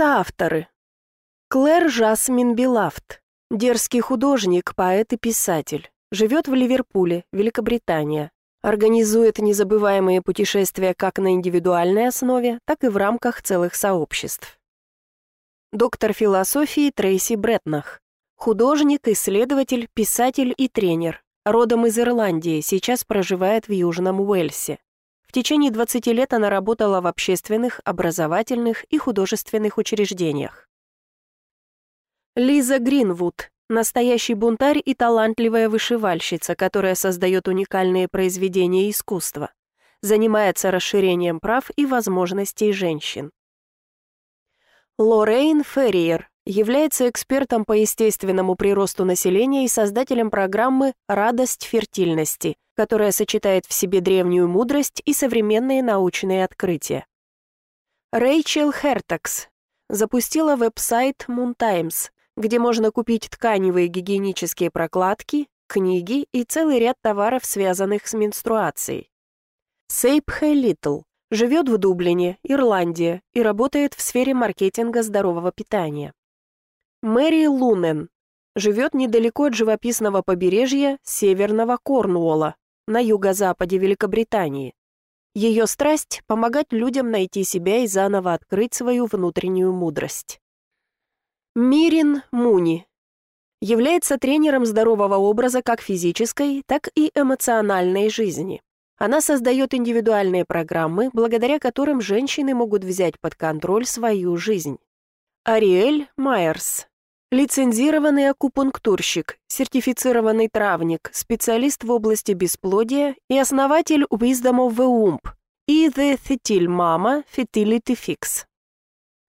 Соавторы. Клэр Жасмин Белафт. Дерзкий художник, поэт и писатель. Живет в Ливерпуле, Великобритания. Организует незабываемые путешествия как на индивидуальной основе, так и в рамках целых сообществ. Доктор философии Трейси Бретнах. Художник, исследователь, писатель и тренер. Родом из Ирландии, сейчас проживает в Южном Уэльсе. В течение 20 лет она работала в общественных, образовательных и художественных учреждениях. Лиза Гринвуд – настоящий бунтарь и талантливая вышивальщица, которая создает уникальные произведения искусства, занимается расширением прав и возможностей женщин. Лоррейн Ферриер является экспертом по естественному приросту населения и создателем программы «Радость фертильности», которая сочетает в себе древнюю мудрость и современные научные открытия. Рэйчел Хертакс запустила веб-сайт Moon Times, где можно купить тканевые гигиенические прокладки, книги и целый ряд товаров, связанных с менструацией. Сейп Хэ Литл живет в Дублине, Ирландия, и работает в сфере маркетинга здорового питания. Мэри Лунен живет недалеко от живописного побережья Северного Корнуолла, на юго-западе Великобритании. Ее страсть – помогать людям найти себя и заново открыть свою внутреннюю мудрость. Мирин Муни является тренером здорового образа как физической, так и эмоциональной жизни. Она создает индивидуальные программы, благодаря которым женщины могут взять под контроль свою жизнь. Ариэль Майерс Лицензированный акупунктурщик, сертифицированный травник, специалист в области бесплодия и основатель Wisdom of the Womb и The Fetil Mama Fertility Fix.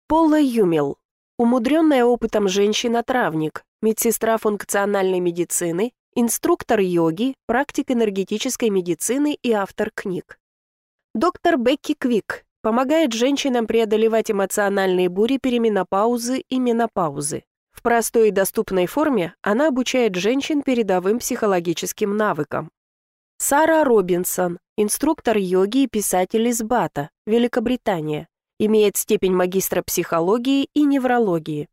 Пола Юмил. Умудренная опытом женщина-травник, медсестра функциональной медицины, инструктор йоги, практик энергетической медицины и автор книг. Доктор Бекки Квик помогает женщинам преодолевать эмоциональные бури переменопаузы и менопаузы. В простой и доступной форме она обучает женщин передовым психологическим навыкам. Сара Робинсон, инструктор йоги и писатель из Бата, Великобритания, имеет степень магистра психологии и неврологии.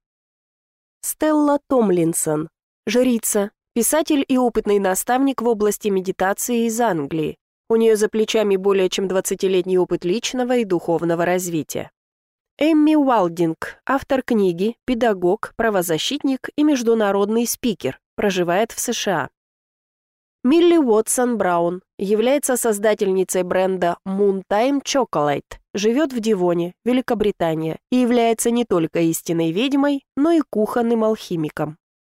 Стелла Томлинсон, жрица, писатель и опытный наставник в области медитации из Англии. У нее за плечами более чем 20-летний опыт личного и духовного развития. Эмми Уалдинг, автор книги, педагог, правозащитник и международный спикер, проживает в США. Милли Уотсон Браун является создательницей бренда Moontime Chocolate, живет в Дивоне, Великобритания, и является не только истинной ведьмой, но и кухонным алхимиком.